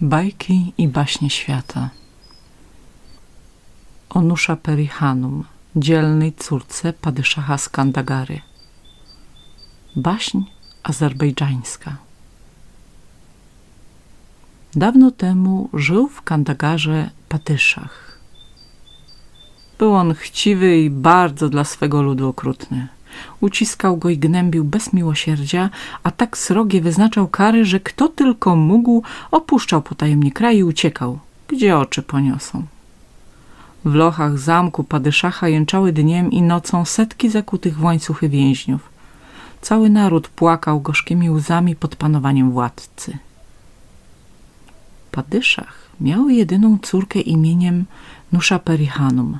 Bajki i baśnie świata O Nusza Perihanum, dzielnej córce Padyszacha z Kandagary Baśń azerbejdżańska Dawno temu żył w Kandagarze Padyszach. Był on chciwy i bardzo dla swego ludu okrutny. Uciskał go i gnębił bez miłosierdzia, a tak srogie wyznaczał kary, że kto tylko mógł, opuszczał potajemnie kraj i uciekał, gdzie oczy poniosą. W lochach zamku Padyszacha jęczały dniem i nocą setki zakutych w łańcuchy więźniów. Cały naród płakał gorzkimi łzami pod panowaniem władcy. Padyszach miał jedyną córkę imieniem Nusza Perihanum.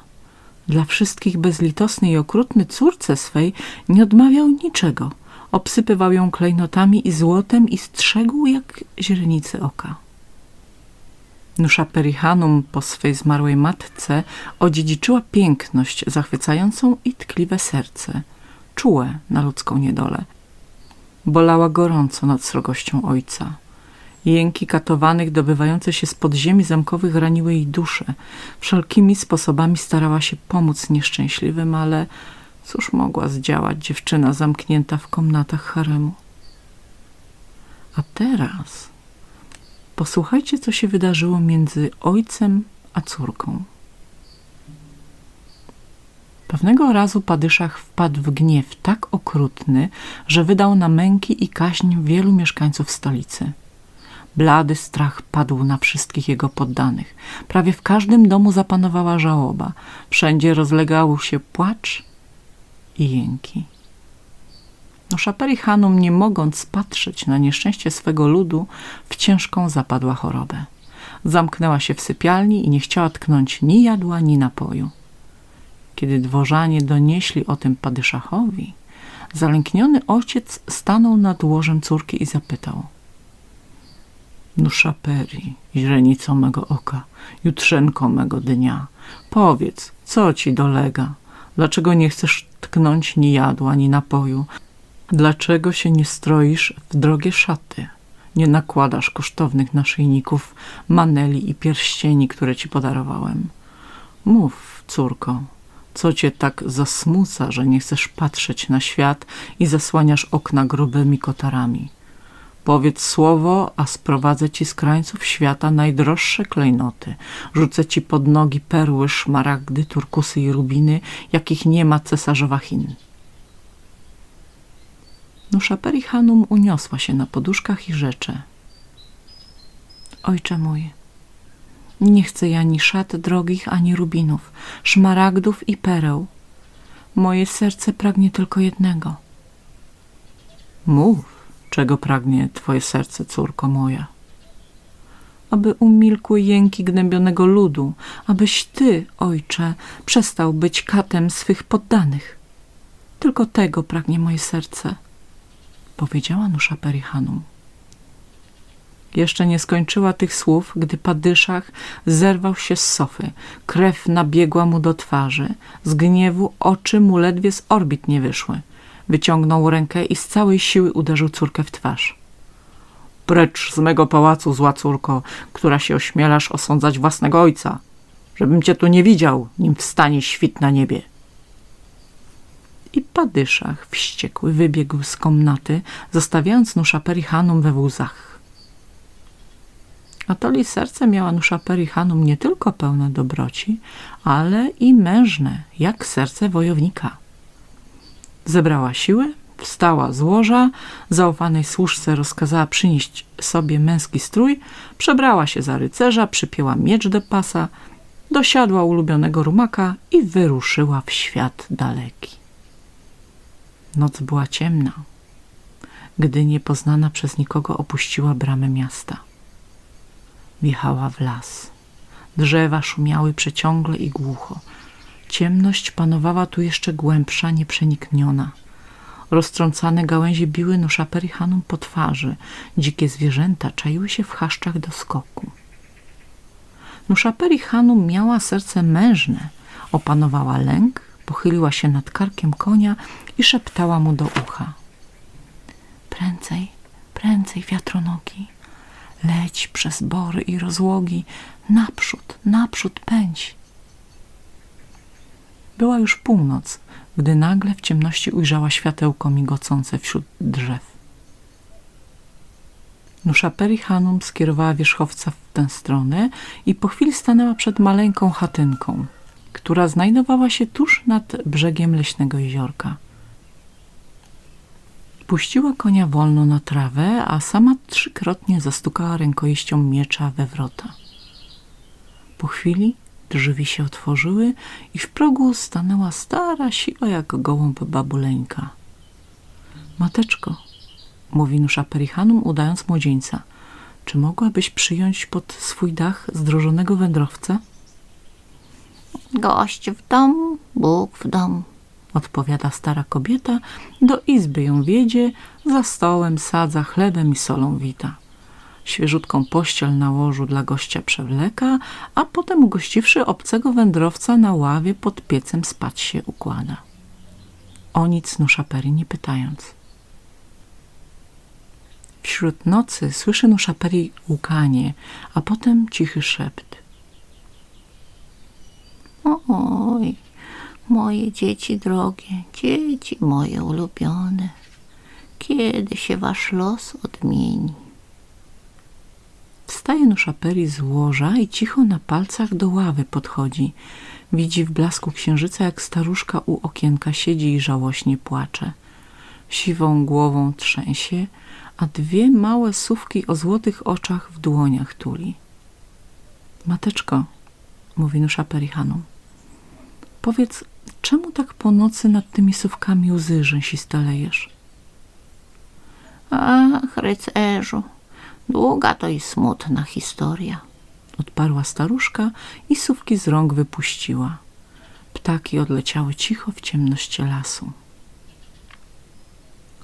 Dla wszystkich bezlitosny i okrutny córce swej nie odmawiał niczego. Obsypywał ją klejnotami i złotem i strzegł jak źrenicy oka. Nusza Perihanum po swej zmarłej matce odziedziczyła piękność zachwycającą i tkliwe serce, czułe na ludzką niedolę. Bolała gorąco nad srogością ojca. Jęki katowanych dobywające się z podziemi zamkowych raniły jej duszę. Wszelkimi sposobami starała się pomóc nieszczęśliwym, ale cóż mogła zdziałać dziewczyna zamknięta w komnatach haremu. A teraz posłuchajcie, co się wydarzyło między ojcem a córką. Pewnego razu Padyszach wpadł w gniew tak okrutny, że wydał na męki i kaźń wielu mieszkańców stolicy. Blady strach padł na wszystkich jego poddanych. Prawie w każdym domu zapanowała żałoba. Wszędzie rozlegał się płacz i jęki. No Szaperi Hanum, nie mogąc patrzeć na nieszczęście swego ludu, w ciężką zapadła chorobę. Zamknęła się w sypialni i nie chciała tknąć ni jadła, ni napoju. Kiedy dworzanie donieśli o tym Padyszachowi, zalękniony ojciec stanął nad łożem córki i zapytał – Nuszaperi, źrenico mego oka, jutrzenko mego dnia, powiedz, co ci dolega? Dlaczego nie chcesz tknąć ni jadła, ni napoju? Dlaczego się nie stroisz w drogie szaty? Nie nakładasz kosztownych naszyjników, maneli i pierścieni, które ci podarowałem? Mów, córko, co cię tak zasmuca, że nie chcesz patrzeć na świat i zasłaniasz okna grubymi kotarami? Powiedz słowo, a sprowadzę ci z krańców świata najdroższe klejnoty. Rzucę ci pod nogi perły, szmaragdy, turkusy i rubiny, jakich nie ma cesarzowa Chin. Nuszaperi Hanum uniosła się na poduszkach i rzecze. Ojcze mój, nie chcę ja ani szat drogich, ani rubinów, szmaragdów i pereł. Moje serce pragnie tylko jednego. Mów czego pragnie twoje serce, córko moja. Aby umilkły jęki gnębionego ludu, abyś ty, ojcze, przestał być katem swych poddanych. Tylko tego pragnie moje serce, powiedziała Nusza Perihanum. Jeszcze nie skończyła tych słów, gdy Padyszach zerwał się z sofy. Krew nabiegła mu do twarzy. Z gniewu oczy mu ledwie z orbit nie wyszły. Wyciągnął rękę i z całej siły uderzył córkę w twarz. Precz z mego pałacu, zła córko, która się ośmielasz osądzać własnego ojca, żebym cię tu nie widział, nim wstanie świt na niebie. I Padyszach, wściekły, wybiegł z komnaty, zostawiając Nusza Perihanum we łzach. Atoli serce miała Nusza Perihanum nie tylko pełne dobroci, ale i mężne, jak serce wojownika. Zebrała siły, wstała z łoża, zaufanej służce rozkazała przynieść sobie męski strój, przebrała się za rycerza, przypięła miecz do pasa, dosiadła ulubionego rumaka i wyruszyła w świat daleki. Noc była ciemna, gdy niepoznana przez nikogo opuściła bramę miasta. Wjechała w las. Drzewa szumiały przeciągle i głucho. Ciemność panowała tu jeszcze głębsza, nieprzenikniona. Roztrącane gałęzie biły Noszaperihanum po twarzy. Dzikie zwierzęta czaiły się w chaszczach do skoku. Nuszaperihanum miała serce mężne. Opanowała lęk, pochyliła się nad karkiem konia i szeptała mu do ucha. Prędzej, prędzej, wiatronogi. Leć przez bory i rozłogi, naprzód, naprzód pędź. Była już północ, gdy nagle w ciemności ujrzała światełko migocące wśród drzew. Nuszaperi Hanum skierowała wierzchowca w tę stronę i po chwili stanęła przed maleńką chatynką, która znajdowała się tuż nad brzegiem leśnego jeziorka. Puściła konia wolno na trawę, a sama trzykrotnie zastukała rękojeścią miecza we wrota. Po chwili drzwi się otworzyły i w progu stanęła stara, siła jak gołąb babuleńka. Mateczko, mówi Nusza Perichanum, udając młodzieńca, czy mogłabyś przyjąć pod swój dach zdrożonego wędrowca? Gość w domu, Bóg w domu. Odpowiada stara kobieta, do izby ją wiedzie, za stołem sadza chlebem i solą wita. Świeżutką pościel na łożu dla gościa przewleka, a potem ugościwszy obcego wędrowca na ławie pod piecem spać się układa. O nic Nuszaperi nie pytając. Wśród nocy słyszy Nuszaperi łukanie, a potem cichy szept. Oj, moje dzieci drogie, dzieci moje ulubione, kiedy się wasz los odmieni? Wstaje Nuszaperi z łoża i cicho na palcach do ławy podchodzi. Widzi w blasku księżyca, jak staruszka u okienka siedzi i żałośnie płacze. Siwą głową trzęsie, a dwie małe sówki o złotych oczach w dłoniach tuli. Mateczko, mówi Nuszaperi Hanum, powiedz, czemu tak po nocy nad tymi sówkami łzy rzęsiste lejesz? Ach, rycerzu, długa to i smutna historia. Odparła staruszka i sówki z rąk wypuściła. Ptaki odleciały cicho w ciemności lasu.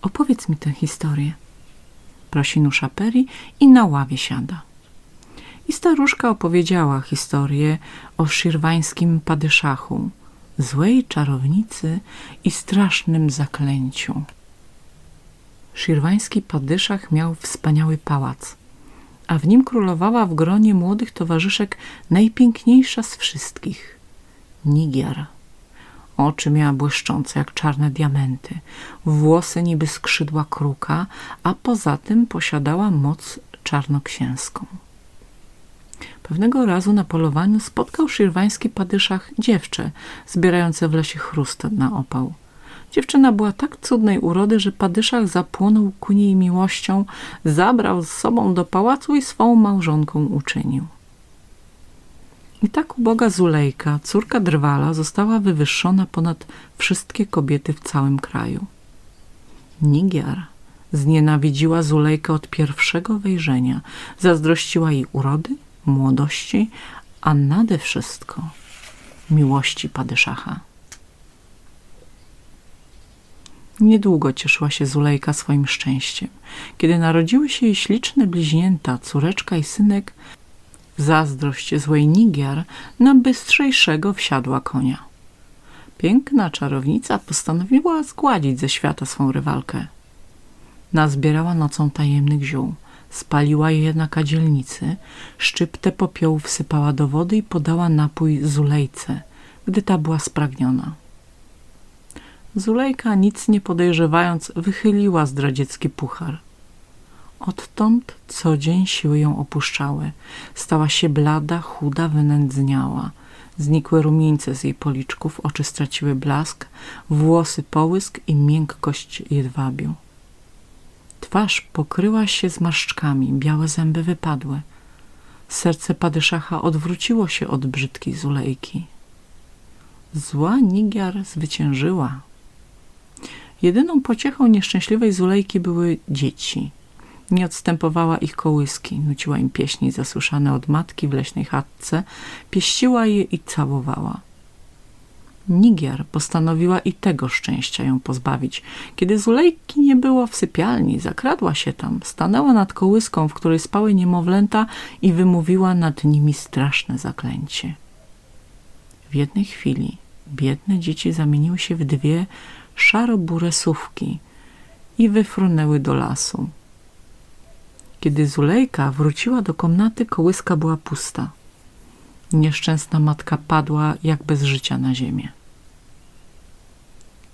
Opowiedz mi tę historię, prosi Nuszaperi i na ławie siada. I staruszka opowiedziała historię o szirwańskim padyszachu, złej czarownicy i strasznym zaklęciu. Szirwański padyszach miał wspaniały pałac, a w nim królowała w gronie młodych towarzyszek najpiękniejsza z wszystkich – Nigiar. Oczy miała błyszczące jak czarne diamenty, włosy niby skrzydła kruka, a poza tym posiadała moc czarnoksięską. Pewnego razu na polowaniu spotkał szirwański padyszach dziewczę zbierające w lesie chrust na opał. Dziewczyna była tak cudnej urody, że padyszach zapłonął ku niej miłością, zabrał z sobą do pałacu i swą małżonką uczynił. I tak uboga Zulejka, córka Drwala, została wywyższona ponad wszystkie kobiety w całym kraju. Nigiar znienawidziła Zulejkę od pierwszego wejrzenia, zazdrościła jej urody, młodości, a nade wszystko miłości Padyszacha. Niedługo cieszyła się Zulejka swoim szczęściem. Kiedy narodziły się jej śliczne bliźnięta, córeczka i synek, zazdrość złej Nigiar na bystrzejszego wsiadła konia. Piękna czarownica postanowiła zgładzić ze świata swą rywalkę. Nazbierała nocą tajemnych ziół, spaliła je na kadzielnicy, szczyptę popiołu wsypała do wody i podała napój Zulejce, gdy ta była spragniona. Zulejka, nic nie podejrzewając, wychyliła zdradziecki puchar. Odtąd co dzień siły ją opuszczały. Stała się blada, chuda, wynędzniała. Znikły rumieńce z jej policzków, oczy straciły blask, włosy połysk i miękkość jedwabiu. Twarz pokryła się zmarszczkami, białe zęby wypadły. Serce padyszacha odwróciło się od brzydkiej Zulejki. Zła Nigiar zwyciężyła. Jedyną pociechą nieszczęśliwej Zulejki były dzieci. Nie odstępowała ich kołyski, nuciła im pieśni zasłyszane od matki w leśnej chatce, pieściła je i całowała. Nigiar postanowiła i tego szczęścia ją pozbawić. Kiedy Zulejki nie było w sypialni, zakradła się tam, stanęła nad kołyską, w której spały niemowlęta i wymówiła nad nimi straszne zaklęcie. W jednej chwili biedne dzieci zamieniły się w dwie szaro-bure sówki i wyfrunęły do lasu. Kiedy Zulejka wróciła do komnaty, kołyska była pusta. Nieszczęsna matka padła jak bez życia na ziemię.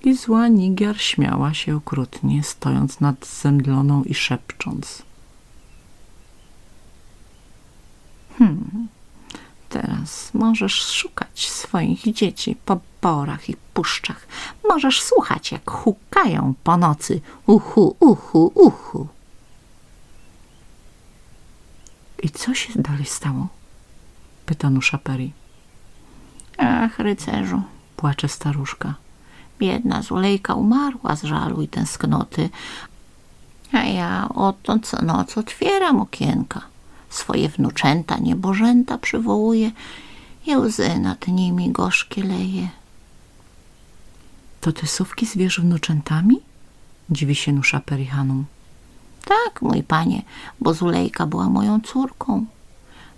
I zła Nigiar śmiała się okrutnie, stojąc nad zemdloną i szepcząc. Hmm, teraz możesz szukać swoich dzieci po borach i puszczach. Możesz słuchać, jak hukają po nocy. Uchu, uchu, uchu. I co się dalej stało? Pyta Nuszaperi. Ach, rycerzu, Płacze staruszka. biedna Zulejka umarła z żalu i tęsknoty, a ja oto co noc otwieram okienka. Swoje wnuczęta, niebożęta przywołuję i łzy nad nimi gorzkie leje. To te sówki zwierz wnuczętami? Dziwi się Nuszaperi Hanum. Tak, mój panie, bo Zulejka była moją córką.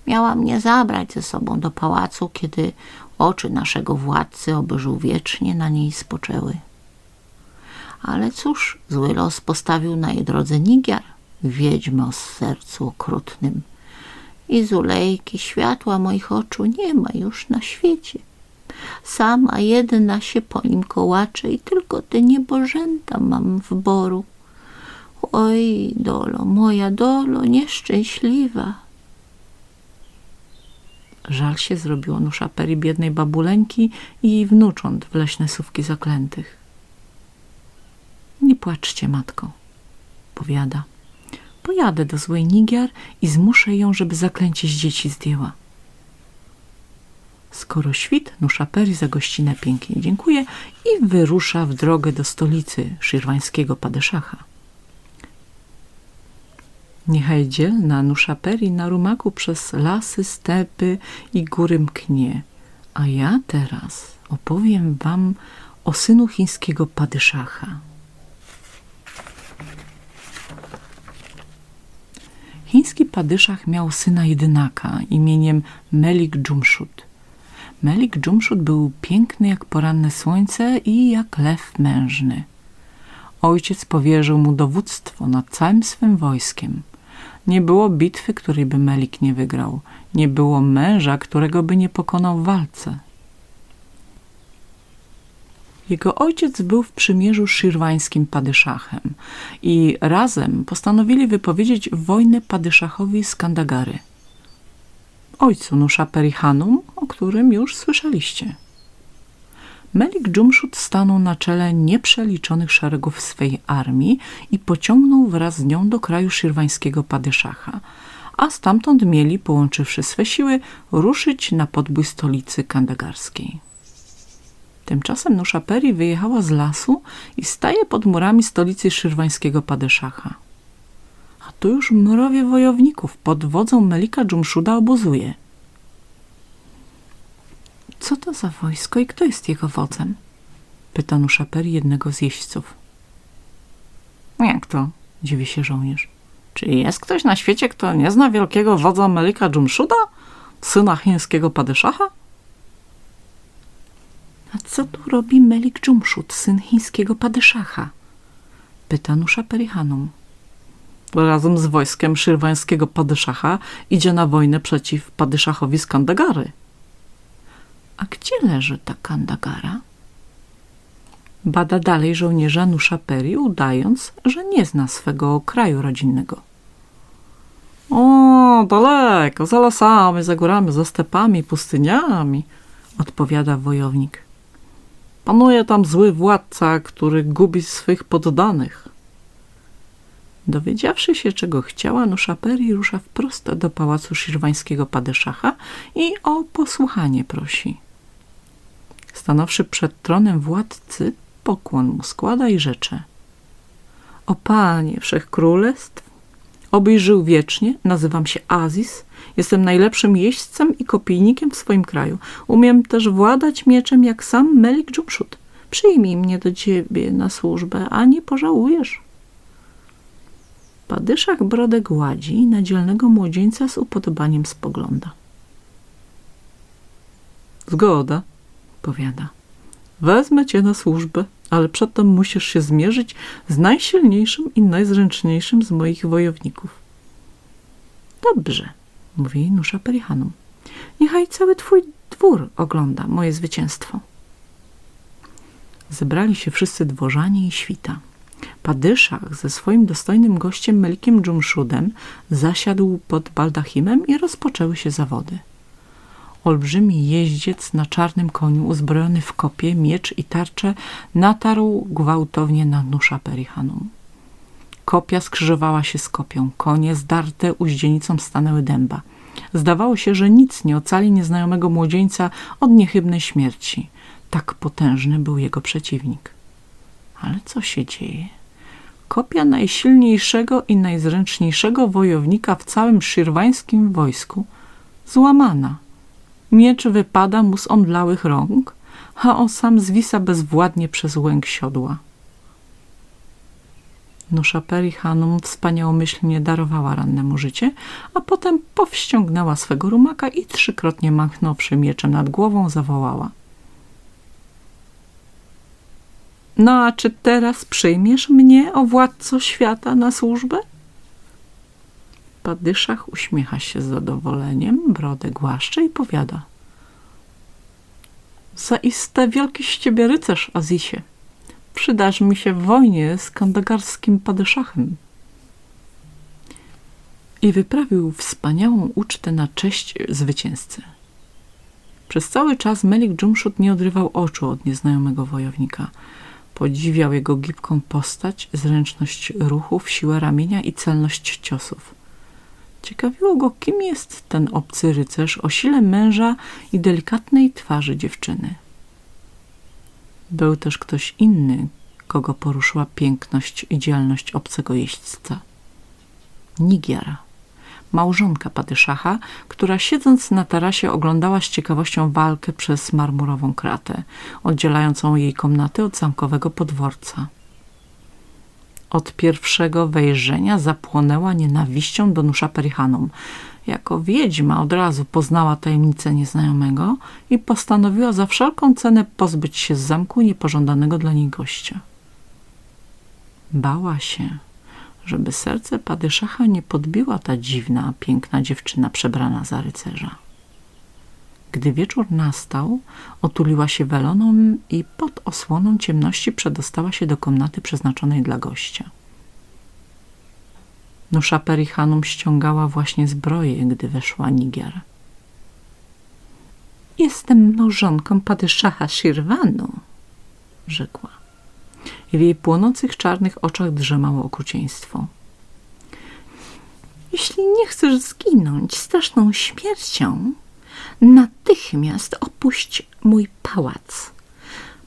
Miała mnie zabrać ze sobą do pałacu, kiedy oczy naszego władcy, oby żył wiecznie, na niej spoczęły. Ale cóż, zły los postawił na jej drodze Nigiar, wiedźmę o sercu okrutnym. I Zulejki, światła moich oczu, nie ma już na świecie. Sama jedna się po nim kołacze i tylko te niebożęta mam w boru. Oj, dolo, moja dolo, nieszczęśliwa. Żal się zrobiło Nuszaperi biednej babuleńki i jej wnucząt w leśne sówki zaklętych. Nie płaczcie, matko, powiada. Pojadę do złej Nigiar i zmuszę ją, żeby zaklęcie z dzieci zdjęła. Skoro świt, Nuszaperi za gościnę pięknie dziękuję i wyrusza w drogę do stolicy szirwańskiego Padeszacha. Niechaj dzielna Nuszaperi na rumaku przez lasy, stepy i góry mknie, a ja teraz opowiem wam o synu chińskiego Padyszacha. Chiński Padyszach miał syna jedynaka imieniem Melik Dżumszut. Melik Dżumszut był piękny jak poranne słońce i jak lew mężny. Ojciec powierzył mu dowództwo nad całym swym wojskiem. Nie było bitwy, której by Melik nie wygrał. Nie było męża, którego by nie pokonał w walce. Jego ojciec był w przymierzu szirwańskim Padyszachem i razem postanowili wypowiedzieć wojnę Padyszachowi z Kandagary. Ojcu Nuszaperi Hanum, o którym już słyszeliście. Melik Dżumszut stanął na czele nieprzeliczonych szeregów swej armii i pociągnął wraz z nią do kraju szirwańskiego Padyszacha, a stamtąd mieli, połączywszy swe siły, ruszyć na podbój stolicy kandagarskiej. Tymczasem Nuszaperi wyjechała z lasu i staje pod murami stolicy szyrwańskiego Padyszacha. Tu już mrowie wojowników pod wodzą Melika Dżumszuda obozuje. Co to za wojsko i kto jest jego wodzem? Pyta Nuszaperi jednego z jeźdźców. Jak to? Dziwi się żołnierz. Czy jest ktoś na świecie, kto nie zna wielkiego wodza Melika Dżumszuda? Syna chińskiego Padyszacha? A co tu robi Melik Dżumszut, syn chińskiego Padyszacha? Pyta Nuszaperi Hanum. Razem z wojskiem szyrwańskiego Padyszacha idzie na wojnę przeciw Padyszachowi z Kandagary. A gdzie leży ta Kandagara? Bada dalej żołnierza Nuszaperi, udając, że nie zna swego kraju rodzinnego. O, daleko, za lasami, za górami, za stepami, pustyniami, odpowiada wojownik. Panuje tam zły władca, który gubi swych poddanych. Dowiedziawszy się, czego chciała, Nuszaperi rusza wprost do pałacu szirwańskiego Padyszacha i o posłuchanie prosi. Stanowszy przed tronem władcy, pokłon mu składa i rzecze. O panie wszech królestw, obyś żył wiecznie, nazywam się Azis, jestem najlepszym jeźdźcem i kopijnikiem w swoim kraju. Umiem też władać mieczem jak sam Melik Dżumszut. Przyjmij mnie do ciebie na służbę, a nie pożałujesz. Padyszak brodę gładzi i na dzielnego młodzieńca z upodobaniem spogląda. Zgoda, powiada. Wezmę cię na służbę, ale przedtem musisz się zmierzyć z najsilniejszym i najzręczniejszym z moich wojowników. Dobrze, mówi Nusza Perihanum. Niechaj cały twój dwór ogląda moje zwycięstwo. Zebrali się wszyscy dworzanie i świta. Padyszach ze swoim dostojnym gościem Melikiem Dżumszudem zasiadł pod baldachimem i rozpoczęły się zawody. Olbrzymi jeździec na czarnym koniu, uzbrojony w kopie, miecz i tarczę, natarł gwałtownie na Nusza Perihanum. Kopia skrzyżowała się z kopią, konie zdarte uździenicą stanęły dęba. Zdawało się, że nic nie ocali nieznajomego młodzieńca od niechybnej śmierci. Tak potężny był jego przeciwnik. Ale co się dzieje? Kopia najsilniejszego i najzręczniejszego wojownika w całym szirwańskim wojsku złamana. Miecz wypada mu z omdlałych rąk, a on sam zwisa bezwładnie przez łęk siodła. Nusza Perihanum wspaniałomyślnie darowała rannemu życie, a potem powściągnęła swego rumaka i trzykrotnie machnąwszy mieczem nad głową zawołała. No a czy teraz przyjmiesz mnie, o władco świata, na służbę? Padyszach uśmiecha się z zadowoleniem, brodę głaszcze i powiada. Zaiste wielki z ciebie rycerz, Azisie. Przydasz mi się w wojnie z kandagarskim padyszachem. I wyprawił wspaniałą ucztę na cześć zwycięzcy. Przez cały czas Melik Dżumszut nie odrywał oczu od nieznajomego wojownika. Podziwiał jego gibką postać, zręczność ruchów, siłę ramienia i celność ciosów. Ciekawiło go, kim jest ten obcy rycerz o sile męża i delikatnej twarzy dziewczyny. Był też ktoś inny, kogo poruszyła piękność i dzielność obcego jeźdźca. Nigiara, małżonka Padyszacha, która siedząc na tarasie oglądała z ciekawością walkę przez marmurową kratę, oddzielającą jej komnaty od zamkowego podworca. Od pierwszego wejrzenia zapłonęła nienawiścią do Nusza Perihanum. Jako wiedźma od razu poznała tajemnicę nieznajomego i postanowiła za wszelką cenę pozbyć się z zamku niepożądanego dla niej gościa. Bała się, żeby serce Padyszacha nie podbiła ta dziwna, piękna dziewczyna przebrana za rycerza. Gdy wieczór nastał, otuliła się weloną i pod osłoną ciemności przedostała się do komnaty przeznaczonej dla gościa. Nusza Perichanum ściągała właśnie zbroję, gdy weszła Nigiar. Jestem małżonką Padyszacha Shirwanu, rzekła. W jej płonących czarnych oczach drzemało okrucieństwo. Jeśli nie chcesz zginąć straszną śmiercią, natychmiast opuść mój pałac.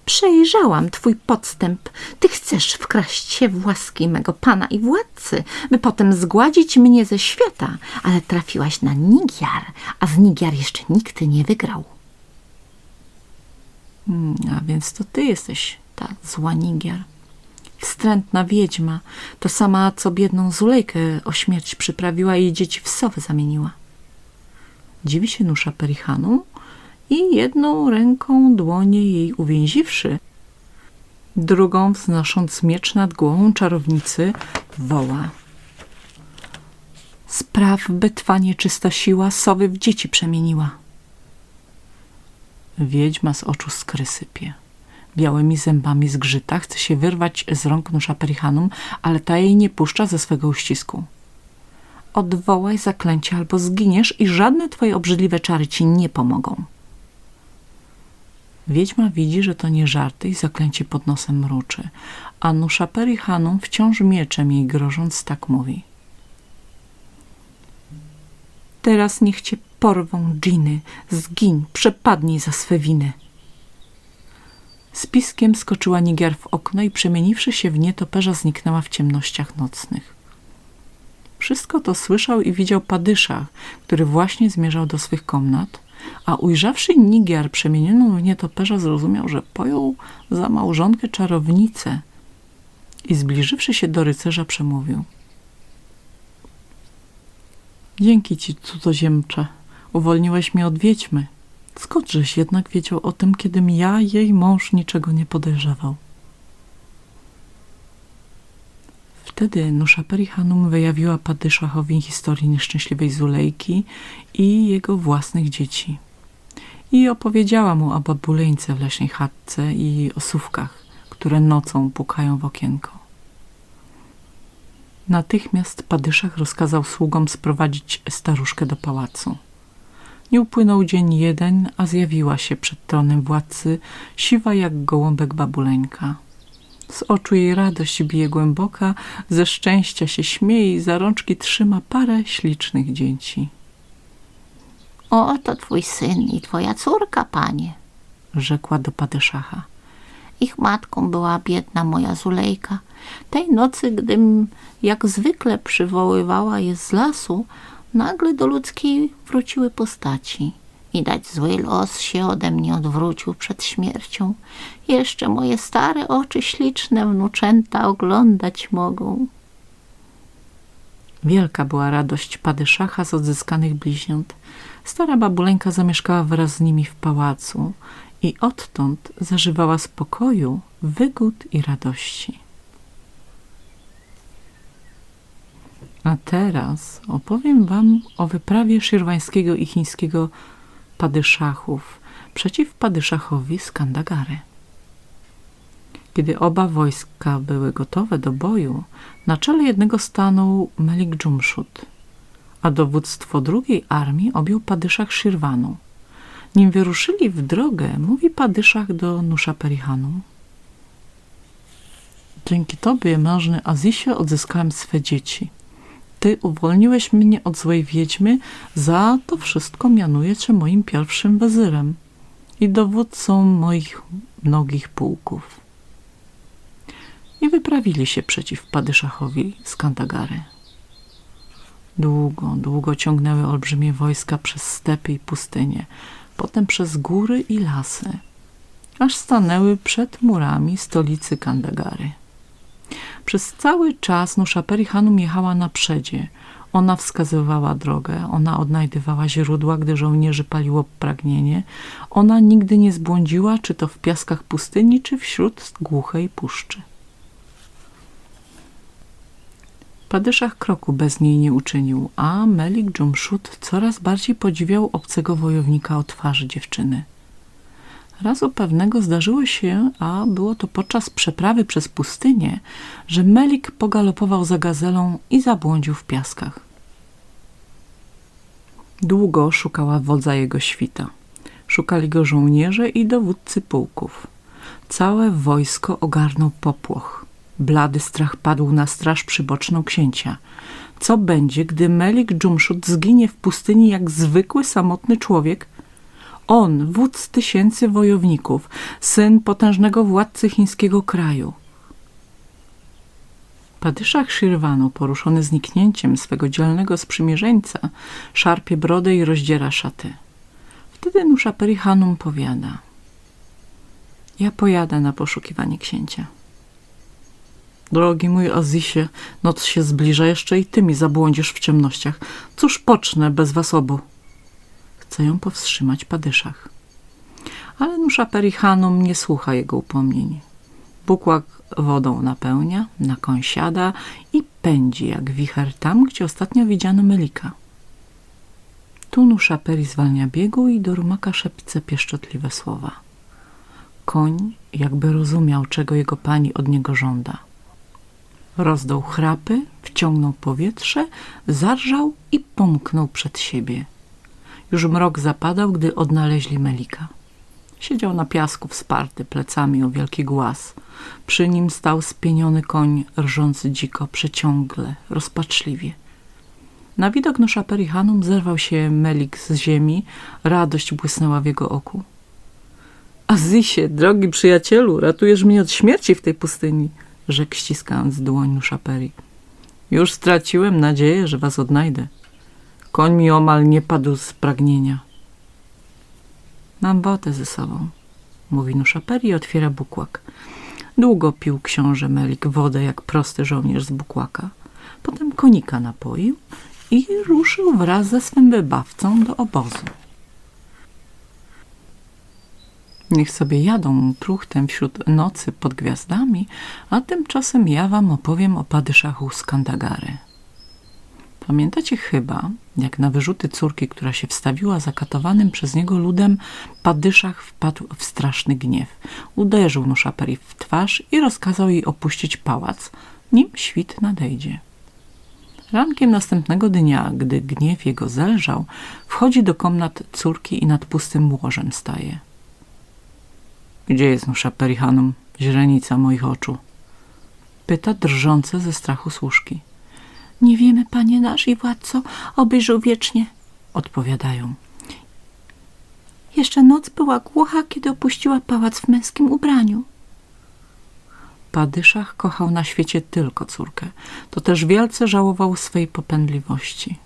Przejrzałam twój podstęp. Ty chcesz wkraść się w łaski mego pana i władcy, by potem zgładzić mnie ze świata, ale trafiłaś na Nigiar, a z Nigiar jeszcze nikt nie wygrał. Hmm, a więc to ty jesteś ta zła Nigiar. Wstrętna wiedźma, to sama, co biedną Zulejkę o śmierć przyprawiła i dzieci w sowy zamieniła. Dziwi się Nusza Perihanu i jedną ręką dłonie jej uwięziwszy, drugą wznosząc miecz nad głową czarownicy, woła. Spraw, by twa nieczysta siła sowy w dzieci przemieniła. Wiedźma z oczu skry sypie. Białymi zębami zgrzyta, chce się wyrwać z rąk Nusza Perichanum, ale ta jej nie puszcza ze swego uścisku odwołaj zaklęcie albo zginiesz i żadne twoje obrzydliwe czary ci nie pomogą. Wiedźma widzi, że to nie żarty i zaklęcie pod nosem mruczy, a Nusza Perihanum wciąż mieczem jej grożąc tak mówi. Teraz niech cię porwą dżiny, zgiń, przepadnij za swe winy. Z piskiem skoczyła Nigiar w okno i przemieniwszy się w nietoperza zniknęła w ciemnościach nocnych. Wszystko to słyszał i widział Padyszach, który właśnie zmierzał do swych komnat, a ujrzawszy Nigiar przemienioną w nietoperza zrozumiał, że pojął za małżonkę czarownicę i zbliżywszy się do rycerza przemówił. Dzięki ci, cudzoziemcze, uwolniłeś mnie od wiedźmy. Skądżeś jednak wiedział o tym, kiedym ja, jej mąż, niczego nie podejrzewał? Wtedy Nuszaperi Hanum wyjawiła Padyszachowi historię nieszczęśliwej Zulejki i jego własnych dzieci. I opowiedziała mu o babuleńce w leśnej chatce i o sówkach, które nocą pukają w okienko. Natychmiast Padyszach rozkazał sługom sprowadzić staruszkę do pałacu. Nie upłynął dzień jeden, a zjawiła się przed tronem władcy, siwa jak gołąbek babuleńka. Z oczu jej radość bije głęboka, ze szczęścia się śmieje i za rączki trzyma parę ślicznych dzieci. O, to twój syn i twoja córka, panie. Rzekła do Padyszacha. Ich matką była biedna moja Zulejka. Tej nocy, gdym jak zwykle przywoływała je z lasu, nagle do ludzkiej wróciły postaci. Widać zły los się ode mnie odwrócił przed śmiercią. Jeszcze moje stare oczy śliczne wnuczęta oglądać mogą. Wielka była radość Padyszacha z odzyskanych bliźniąt. Stara babuleńka zamieszkała wraz z nimi w pałacu i odtąd zażywała spokoju, wygód i radości. A teraz opowiem wam o wyprawie szirwańskiego i chińskiego padyszachów przeciw padyszachowi z Kandagary. Kiedy oba wojska były gotowe do boju, na czele jednego stanął Melik Dżumszut, a dowództwo drugiej armii objął padyszach Szirwanu. Nim wyruszyli w drogę, mówi padyszach do Nuszaperihanu. Dzięki tobie, mężny Azisie, odzyskałem swe dzieci. Ty uwolniłeś mnie od złej wiedźmy, za to wszystko mianuję cię moim pierwszym wezyrem i dowódcą moich mnogich pułków. I wyprawili się przeciw Padyszachowi z Kandagary. Długo, długo ciągnęły olbrzymie wojska przez stepy i pustynie, potem przez góry i lasy, aż stanęły przed murami stolicy Kandagary. Przez cały czas Nuszaperi Hanum jechała na przedzie. Ona wskazywała drogę, ona odnajdywała źródła, gdy żołnierzy paliło pragnienie. Ona nigdy nie zbłądziła, czy to w piaskach pustyni, czy wśród głuchej puszczy. Padyszach kroku bez niej nie uczynił, a Melik Dżumszut coraz bardziej podziwiał obcego wojownika o twarzy dziewczyny. Razu pewnego zdarzyło się, a było to podczas przeprawy przez pustynię, że Melik pogalopował za gazelą i zabłądził w piaskach. Długo szukała wodza jego świta. Szukali go żołnierze i dowódcy pułków. Całe wojsko ogarnął popłoch. Blady strach padł na straż przyboczną księcia. Co będzie, gdy Melik Dżumszut zginie w pustyni jak zwykły, samotny człowiek? On, wódz tysięcy wojowników, syn potężnego władcy chińskiego kraju. Padyszach Shirwanu, poruszony zniknięciem swego dzielnego sprzymierzeńca, szarpie brodę i rozdziera szaty. Wtedy Nuszaperi Hanum powiada Ja pojadę na poszukiwanie księcia. Drogi mój Azisie, noc się zbliża, jeszcze i ty mi zabłądzisz w ciemnościach. Cóż pocznę bez was obu? Chce ją powstrzymać Padyszach. Ale Nuszaperi Hanum nie słucha jego upomnień. Bukłak wodą napełnia, na koń i pędzi jak wicher tam, gdzie ostatnio widziano Melika. Tu Nuszaperi zwalnia biegu i do rumaka szepce pieszczotliwe słowa. Koń jakby rozumiał, czego jego pani od niego żąda. Rozdał chrapy, wciągnął powietrze, zarżał i pomknął przed siebie. Już mrok zapadał, gdy odnaleźli Melika. Siedział na piasku wsparty plecami o wielki głaz. Przy nim stał spieniony koń, rżący dziko, przeciągle, rozpaczliwie. Na widok Nuszaperi Hanum zerwał się Melik z ziemi, radość błysnęła w jego oku. Azisie, drogi przyjacielu, ratujesz mnie od śmierci w tej pustyni, rzekł ściskając dłoń Nuszaperi. Już straciłem nadzieję, że was odnajdę. Koń mi omal nie padł z pragnienia. Mam wodę ze sobą, mówi Nuszaperi i otwiera bukłak. Długo pił książę Melik wodę jak prosty żołnierz z bukłaka. Potem konika napoił i ruszył wraz ze swym wybawcą do obozu. Niech sobie jadą truchtem wśród nocy pod gwiazdami, a tymczasem ja wam opowiem o padyszachu z Kandagary. Pamiętacie chyba, jak na wyrzuty córki, która się wstawiła za katowanym przez niego ludem, padyszach wpadł w straszny gniew. Uderzył Nuszaperi w twarz i rozkazał jej opuścić pałac, nim świt nadejdzie. Rankiem następnego dnia, gdy gniew jego zelżał, wchodzi do komnat córki i nad pustym łożem staje. Gdzie jest Nuszaperi Hanum, źrenica moich oczu? Pyta drżące ze strachu służki. Nie wiemy, panie nasz i władco, oby żył wiecznie, Odpowiadają. Jeszcze noc była głucha, kiedy opuściła pałac w męskim ubraniu. Padyszach kochał na świecie tylko córkę. To też wielce żałował swej popędliwości.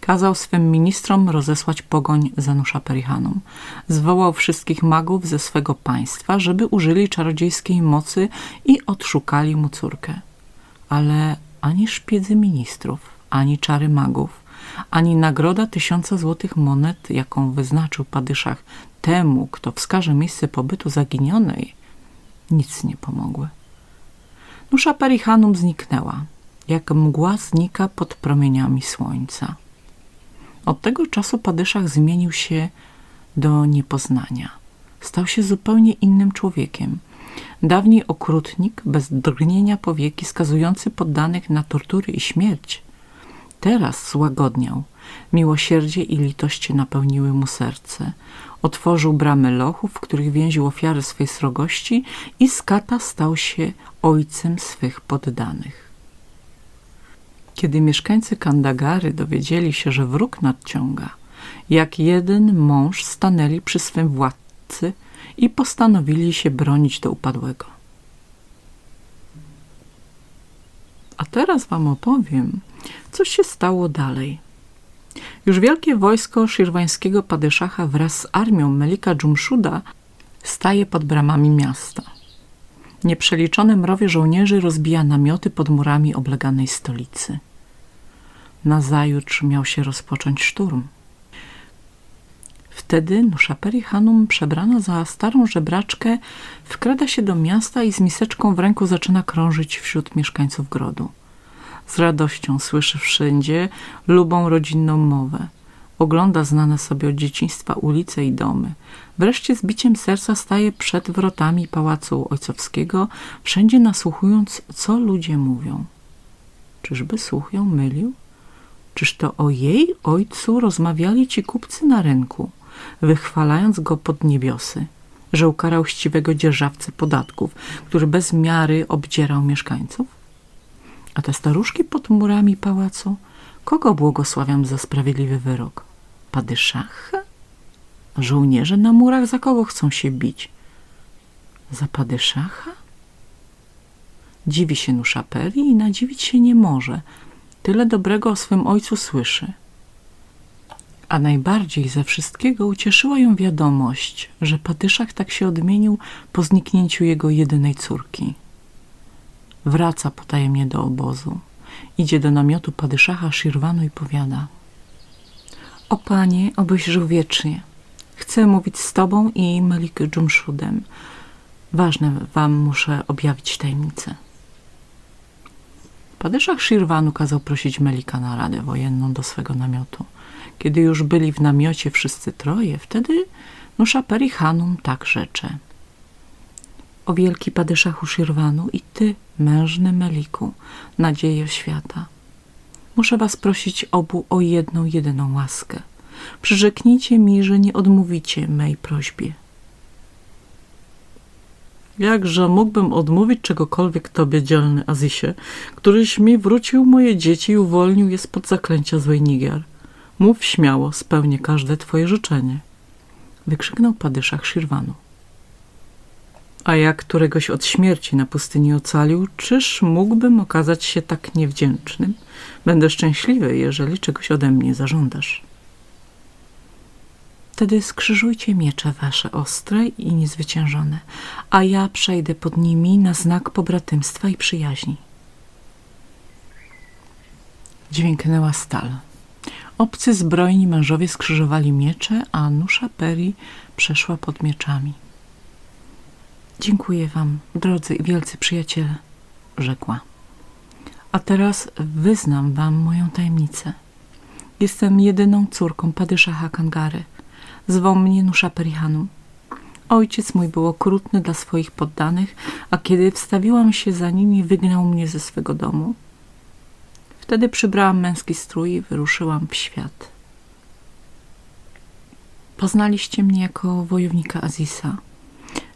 Kazał swym ministrom rozesłać pogoń za Nuszaperihaną. Zwołał wszystkich magów ze swego państwa, żeby użyli czarodziejskiej mocy i odszukali mu córkę. Ale ani szpiedzy ministrów, ani czary magów, ani nagroda tysiąca złotych monet, jaką wyznaczył Padyszach temu, kto wskaże miejsce pobytu zaginionej, nic nie pomogły. Nusza Perichanum zniknęła, jak mgła znika pod promieniami słońca. Od tego czasu Padyszach zmienił się do niepoznania. Stał się zupełnie innym człowiekiem. Dawniej okrutnik, bez drgnienia powieki, skazujący poddanych na tortury i śmierć. Teraz złagodniał. Miłosierdzie i litość napełniły mu serce. Otworzył bramy lochów, w których więził ofiary swej srogości i z kata stał się ojcem swych poddanych. Kiedy mieszkańcy Kandagary dowiedzieli się, że wróg nadciąga, jak jeden mąż stanęli przy swym władcy i postanowili się bronić do upadłego. A teraz wam opowiem, co się stało dalej. Już wielkie wojsko szirwańskiego padyszacha wraz z armią Melika Dżumszuda staje pod bramami miasta. Nieprzeliczone mrowie żołnierzy rozbija namioty pod murami obleganej stolicy. Nazajutrz miał się rozpocząć szturm. Wtedy Nuszaperi Hanum, przebrana za starą żebraczkę, wkrada się do miasta i z miseczką w ręku zaczyna krążyć wśród mieszkańców grodu. Z radością słyszy wszędzie lubą rodzinną mowę. Ogląda znane sobie od dzieciństwa ulice i domy. Wreszcie z biciem serca staje przed wrotami pałacu ojcowskiego, wszędzie nasłuchując, co ludzie mówią. Czyżby słuch ją mylił? Czyż to o jej ojcu rozmawiali ci kupcy na rynku, wychwalając go pod niebiosy, że ukarał chciwego dzierżawcę podatków, który bez miary obdzierał mieszkańców? A te staruszki pod murami pałacu, kogo błogosławiam za sprawiedliwy wyrok? Padyszacha? Żołnierze na murach za kogo chcą się bić? Za padyszacha? Dziwi się Nuszaperi i nadziwić się nie może. Tyle dobrego o swym ojcu słyszy. A najbardziej ze wszystkiego ucieszyła ją wiadomość, że Padyszach tak się odmienił po zniknięciu jego jedynej córki. Wraca potajemnie do obozu. Idzie do namiotu Padyszacha Shirwanu i powiada O panie, obyś żył wiecznie. Chcę mówić z tobą i Melik Dżumszudem. Ważne wam muszę objawić tajemnicę. Padyszach Shirwanu kazał prosić Melika na radę wojenną do swego namiotu. Kiedy już byli w namiocie wszyscy troje, wtedy Nuszaperi Hanum tak rzecze. O wielki Padyszachu Shirwanu i ty, mężny Meliku, nadzieję świata. Muszę was prosić obu o jedną, jedyną łaskę. Przyrzeknijcie mi, że nie odmówicie mej prośbie. Jakże mógłbym odmówić czegokolwiek tobie, dzielny Azisie, któryś mi wrócił moje dzieci i uwolnił je spod zaklęcia złej Nigiar. Mów śmiało, spełnię każde twoje życzenie. Wykrzyknął Padyszach Shirwanu. A jak któregoś od śmierci na pustyni ocalił, czyż mógłbym okazać się tak niewdzięcznym? Będę szczęśliwy, jeżeli czegoś ode mnie zażądasz. Wtedy skrzyżujcie miecze wasze ostre i niezwyciężone, a ja przejdę pod nimi na znak pobratymstwa i przyjaźni. Dźwięknęła stal. Obcy zbrojni mężowie skrzyżowali miecze, a Nusza Peri przeszła pod mieczami. Dziękuję wam, drodzy i wielcy przyjaciele, rzekła. A teraz wyznam wam moją tajemnicę. Jestem jedyną córką Padyszaha Kangary. Zwą mnie Nusza Perihanum. Ojciec mój był okrutny dla swoich poddanych, a kiedy wstawiłam się za nimi, wygnał mnie ze swego domu. Wtedy przybrałam męski strój i wyruszyłam w świat. Poznaliście mnie jako wojownika Azisa.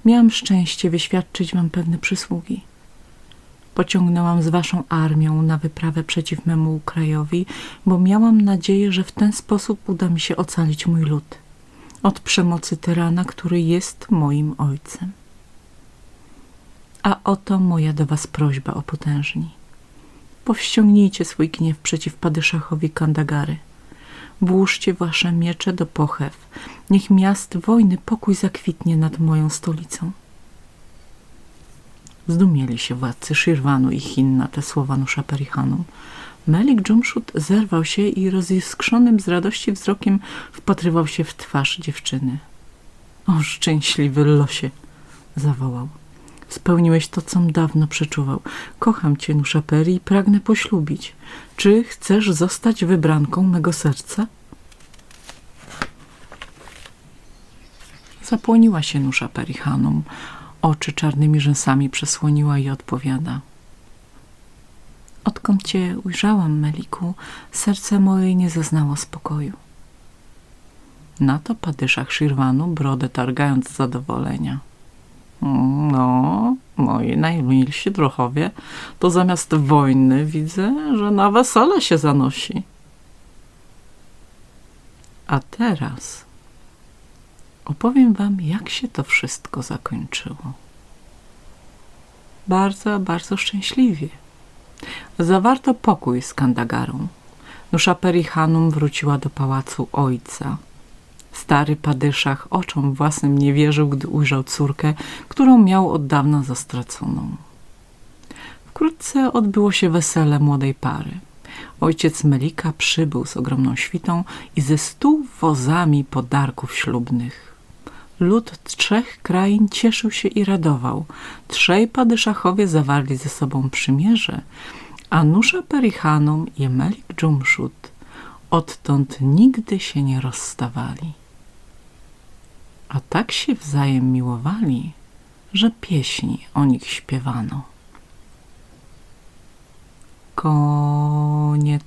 Miałam szczęście wyświadczyć wam pewne przysługi. Pociągnęłam z waszą armią na wyprawę przeciw memu krajowi, bo miałam nadzieję, że w ten sposób uda mi się ocalić mój lud od przemocy tyrana, który jest moim ojcem. A oto moja do was prośba o potężni. Powściągnijcie swój gniew przeciw Padyszachowi Kandagary. Włóżcie wasze miecze do pochew. Niech miast wojny pokój zakwitnie nad moją stolicą. Zdumieli się władcy Shirwanu i Chin na te słowa Nusza Perihanum. Melik Dżumszut zerwał się i roziskrzonym z radości wzrokiem wpatrywał się w twarz dziewczyny. O szczęśliwy losie! zawołał. Spełniłeś to, com dawno przeczuwał. Kocham cię, Nuszaperi, i pragnę poślubić. Czy chcesz zostać wybranką mego serca? Zapłoniła się Nuszaperi Hanum. Oczy czarnymi rzęsami przesłoniła i odpowiada. Odkąd cię ujrzałam, Meliku, serce moje nie zaznało spokoju. Na to padyszach Shirwanu, brodę targając z zadowolenia. No, moi najmilsi druchowie, to zamiast wojny widzę, że na wesele się zanosi. A teraz opowiem wam, jak się to wszystko zakończyło. Bardzo, bardzo szczęśliwie. Zawarto pokój z Kandagarą. Nuszaperi Hanum wróciła do pałacu ojca. Stary padyszach oczom własnym nie wierzył, gdy ujrzał córkę, którą miał od dawna za straconą. Wkrótce odbyło się wesele młodej pary. Ojciec Melika przybył z ogromną świtą i ze stu wozami podarków ślubnych. Lud trzech krain cieszył się i radował. Trzej padyszachowie zawarli ze sobą przymierze, a Nusza Perihanum i Melik Dżumszut odtąd nigdy się nie rozstawali. A tak się wzajem miłowali, że pieśni o nich śpiewano. Koniec.